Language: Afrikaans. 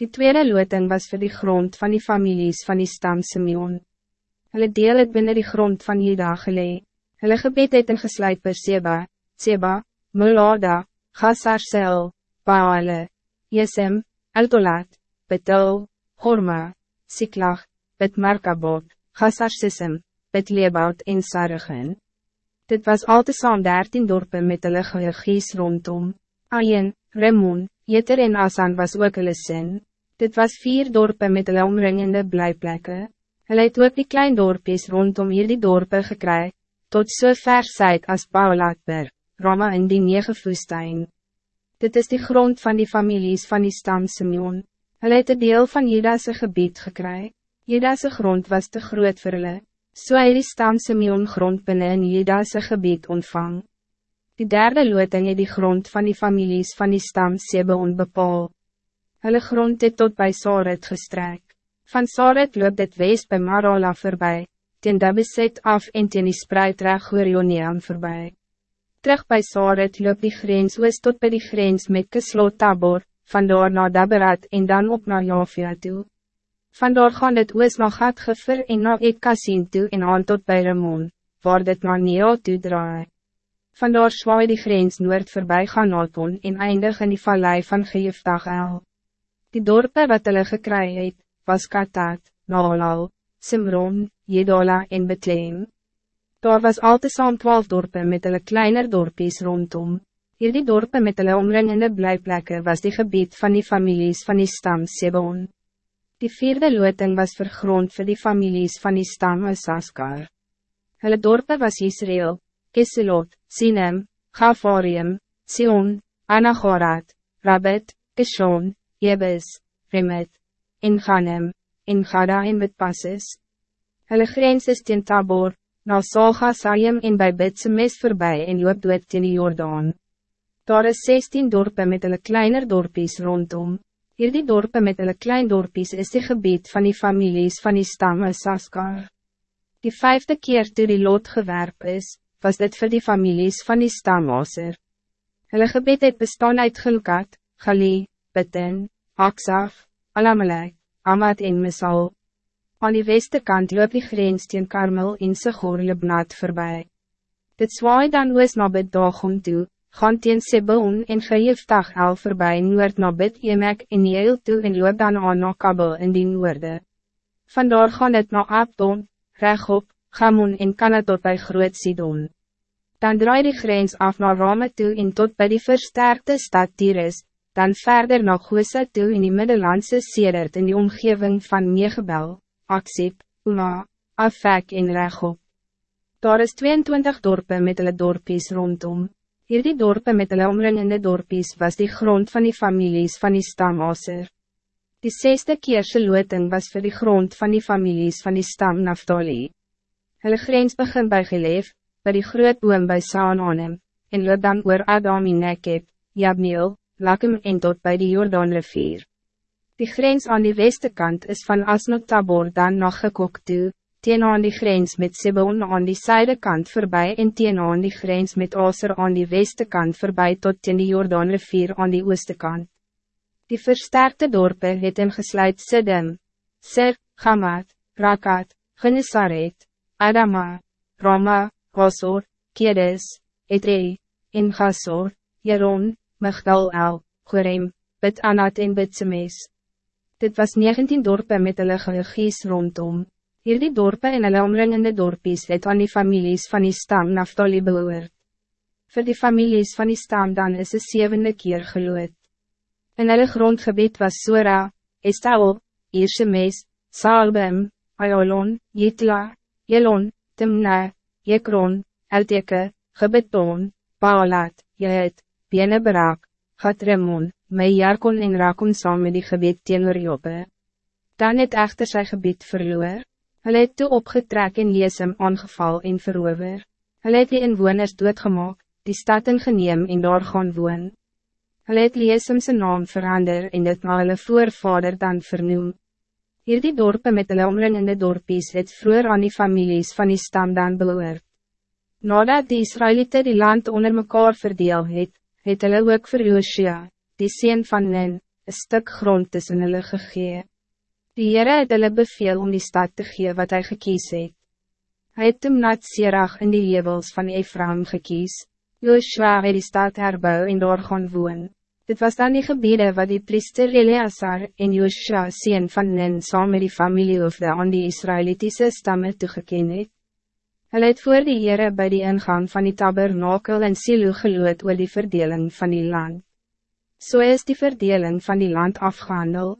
Die tweede loting was voor die grond van die families van die stam Simeon. Hulle deel het binnen die grond van Juda gelee. Hulle gebed het in gesluit per Seba, Seba, Mulada, Gazarsel, Baale, Jesem, Eltolat, Betel, Horma, Siklag, Bet Markabot, Gazarsism, Bet Lebaut en Sargen. Dit was al te saam dertien dorpen met hulle gehegies rondom. Ayen, Remon, Jeter en Asan was ook hulle sin. Dit was vier dorpen met hulle omringende blijplekke. Hulle het ook die klein dorpies rondom hier die dorpen gekry, tot so ver syd as Paulatber, Rama in die nege woestijn. Dit is die grond van die families van die stam Simeon. Hulle het een deel van Judase gebied gekry. Judase grond was te groot vir hulle. So hy die stam Simeon grond binnen in Judase gebied ontvang. Die derde loting het die grond van die families van die stam Sebeon bepaal. Hulle grond het tot bij Saret gestrek. Van Saret loop dit wees bij Marola voorbij, ten Dabeset af en ten die spreid reg Gorioneam voorbij. Terug bij Saret loop die grens oos tot bij die grens met Keslot Tabor, vandoor naar Daberat en dan op naar Jafia toe. Vandaar gaan dit oos na Gatgever en na Ekasien toe en aan tot by Ramon, waar dit na Neo toe draai. Vandaar zwaai die grens noord voorbij gaan Alton en eindig in die vallei van Geefdag El. Die dorpe wat hulle gekry het, was Katat, Nalal, Simron, Jedola en Betleem. Daar was al te saam twaalf dorpen met hulle kleiner dorpies rondom. Hierdie dorpen met hulle omringende blijplekke was die gebied van die families van die stam Sebon. Die vierde loting was vergrond voor die families van die stam Saskar. Hulle dorpe was Israël, Keselot, Sinem, Gafarium, Sion, Anagorat, Rabbit, Kishon, Jebus, Remet, en Ganem, en Gada en Betpasses. Hulle grens is teen Tabor, na Salga Sayim en by Bitsemes voorbij en loop dood teen die Jordaan. Daar is 16 dorpen met hulle kleiner dorpies rondom. Hierdie dorpen met hulle klein dorpies is die gebied van die families van die stamme Saskar. Die vijfde keer toe die lot gewerp is, was dit voor die families van die stam Aser. Hulle gebied het bestaan uit Gilkat, Gali, Bitten, Aksaf, Alamalek, Amad en Misal. Aan die weste kant loop die grens teen Karmel en Sigor Libnat voorbij. Dit zwaai dan oos na Bedagom toe, gaan teen Sebon en Geefdag el voorbij noord na Bid Emek en Jeel toe en loop dan aan na Kabel in die noorde. Vandaar gaan het na Abdon, Rechop, Gamon en Kana tot bij Groot Sidon. Dan draai die grens af naar Rome toe en tot bij die versterkte stad Tyrus, dan verder naar Goesa toe in die Middellandse Sedert in die omgeving van Megebel, Aksip, Uma, Afek en Rechop. Daar is 22 dorpen met hulle dorpies rondom. Hierdie dorpen met hulle omringende dorpies was die grond van die families van die stam Aser. Die zesde keerse loting was voor die grond van die families van die stam Naftali. Hulle grens begin bij Geleef, bij die groot boom bij Saananem, en loop dan oor Adam en Nekeb, Jabneel, Lakem en tot bij die Jordaanrivier. Die grens aan die weste kant is van Asnot Tabor dan nog gekokt toe, teen aan die grens met Sibon aan die zijde kant voorbij en teen aan die grens met Aser aan die weste kant voorbij tot teen die Jordaanrivier aan die ooste kant. Die versterkte dorpe het hem gesluit Sidem, Sir, Gamad, Rakat, Genesaret, Adama, Rama, Gosor, Kedes, Etre, en Gasor, Jeron, Migdal El, Gorem, Bit Anat en Bitsemes. Dit was 19 dorpe met hulle gehegies rondom. Hierdie dorpe en hulle omringende dorpies het aan die families van die stam Naftali behoort. Voor die families van die stam dan is de zevende keer geloot. In hulle grondgebied was Sora, Estaol, Irshemes, Saalbem, Ayolon, Jitla, Jelon, Timna, Jekron, Elteke, Gebeton, Baalat, Jehet, Beneberak, Gatremon, Meijarkon en Rakon saam met die gebied teenoor Joppe. Dan het echter sy gebied verloor. Hulle het toe opgetrek en Jeesem aangeval en verover. Hulle het die inwoners doodgemaak, die stad ingeneem en daar gaan woon. Hulle het Jeesem zijn naam verander en dit na hulle voorvader dan vernoem. Hierdie dorpe met hulle omringende dorpies het vroeger aan die families van die stam dan beloord. Nadat die Israëlieten die land onder mekaar verdeel het, het hulle ook vir Joshua, die sien van Nen, een stuk grond tussen hulle gegee. Die Heere het hulle beveel om die stad te gee wat hij gekies het. Hy het Timnat Serag in die hevels van Ephraim gekies. Joshua het die stad herbou en daar gaan woon. Dit was dan die gebiede wat die priester Eleazar en Joshua sien van Nen saam met die familiehoofde aan die Israëlitische stammen toegeken het. Hulle het voor die Heere by die ingang van die tabernakel en Silo geloot oor die verdeling van die land. Zo so is die verdeling van die land afgehandeld.